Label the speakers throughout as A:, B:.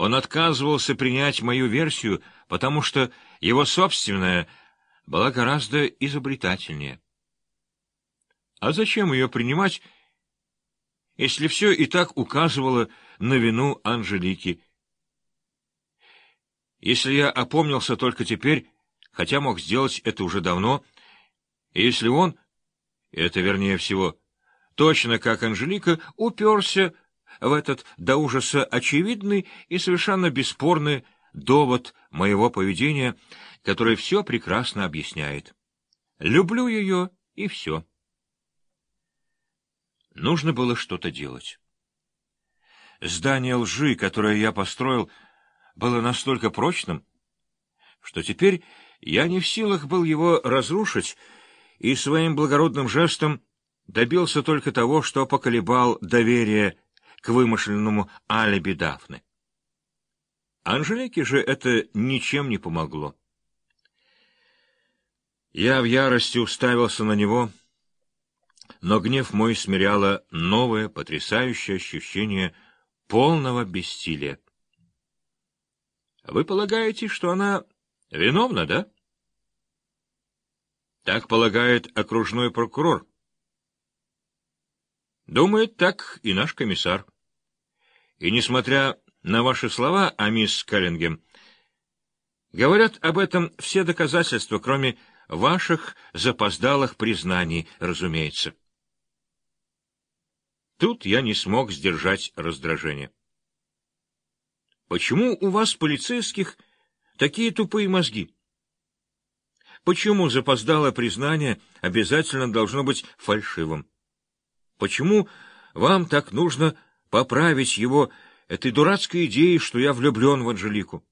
A: Он отказывался принять мою версию, потому что его собственная была гораздо изобретательнее. А зачем ее принимать, если все и так указывало на вину Анжелики? Если я опомнился только теперь, хотя мог сделать это уже давно, и если он, это вернее всего, точно как Анжелика, уперся в этот до ужаса очевидный и совершенно бесспорный довод моего поведения, который все прекрасно объясняет. Люблю ее, и все. Нужно было что-то делать. Здание лжи, которое я построил, было настолько прочным, что теперь я не в силах был его разрушить, и своим благородным жестом добился только того, что поколебал доверие к вымышленному алиби Дафны. Анжелике же это ничем не помогло. Я в ярости уставился на него, но гнев мой смиряло новое, потрясающее ощущение полного бессилия. — Вы полагаете, что она виновна, да? — Так полагает окружной прокурор. Думает так и наш комиссар. И, несмотря на ваши слова о мисс Каллингем, говорят об этом все доказательства, кроме ваших запоздалых признаний, разумеется. Тут я не смог сдержать раздражение. Почему у вас, полицейских, такие тупые мозги? Почему запоздалое признание обязательно должно быть фальшивым? Почему вам так нужно поправить его этой дурацкой идеей, что я влюблен в Анжелику?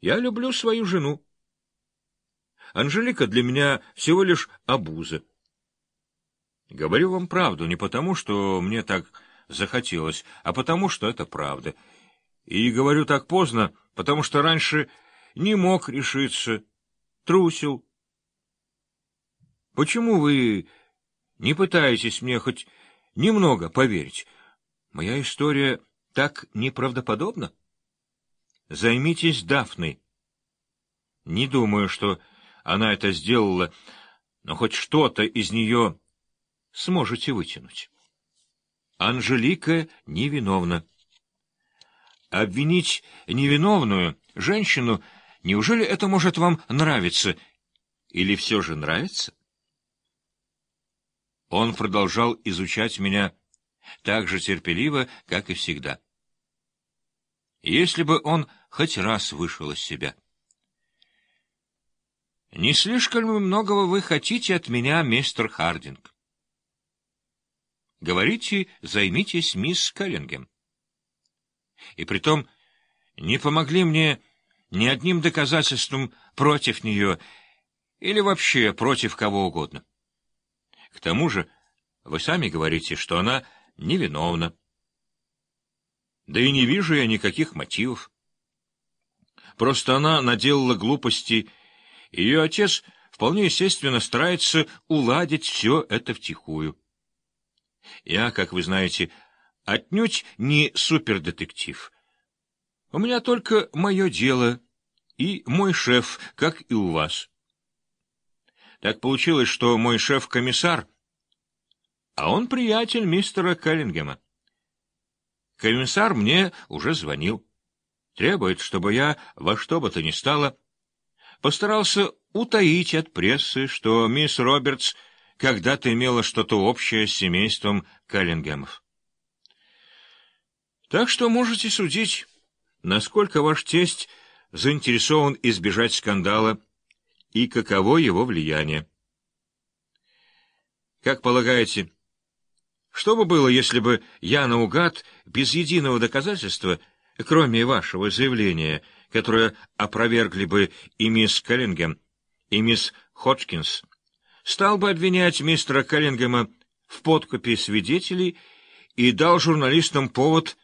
A: Я люблю свою жену. Анжелика для меня всего лишь обуза. Говорю вам правду не потому, что мне так захотелось, а потому, что это правда. И говорю так поздно, потому что раньше не мог решиться, трусил. Почему вы не пытаетесь мне хоть немного поверить. Моя история так неправдоподобна. Займитесь Дафной. Не думаю, что она это сделала, но хоть что-то из нее сможете вытянуть. Анжелика невиновна. Обвинить невиновную женщину, неужели это может вам нравиться? Или все же нравится? Он продолжал изучать меня так же терпеливо, как и всегда. Если бы он хоть раз вышел из себя. «Не слишком многого вы хотите от меня, мистер Хардинг?» «Говорите, займитесь мисс Каллингем». И притом не помогли мне ни одним доказательством против нее или вообще против кого угодно. К тому же, вы сами говорите, что она невиновна. Да и не вижу я никаких мотивов. Просто она наделала глупости, и ее отец вполне естественно старается уладить все это втихую. Я, как вы знаете, отнюдь не супердетектив. У меня только мое дело и мой шеф, как и у вас. Так получилось, что мой шеф — комиссар, а он приятель мистера Каллингема. Комиссар мне уже звонил. Требует, чтобы я во что бы то ни стало постарался утаить от прессы, что мисс Робертс когда-то имела что-то общее с семейством Каллингемов. Так что можете судить, насколько ваш тесть заинтересован избежать скандала, и каково его влияние. Как полагаете, что бы было, если бы я наугад, без единого доказательства, кроме вашего заявления, которое опровергли бы и мисс Каллингем, и мисс Ходжкинс, стал бы обвинять мистера Каллингема в подкупе свидетелей и дал журналистам повод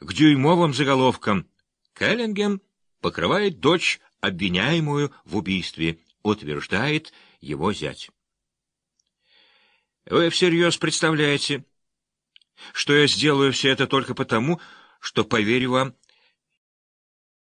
A: к дюймовым заголовкам «Каллингем покрывает дочь обвиняемую в убийстве, утверждает его зять. Вы всерьез представляете, что я сделаю все это только потому, что поверю вам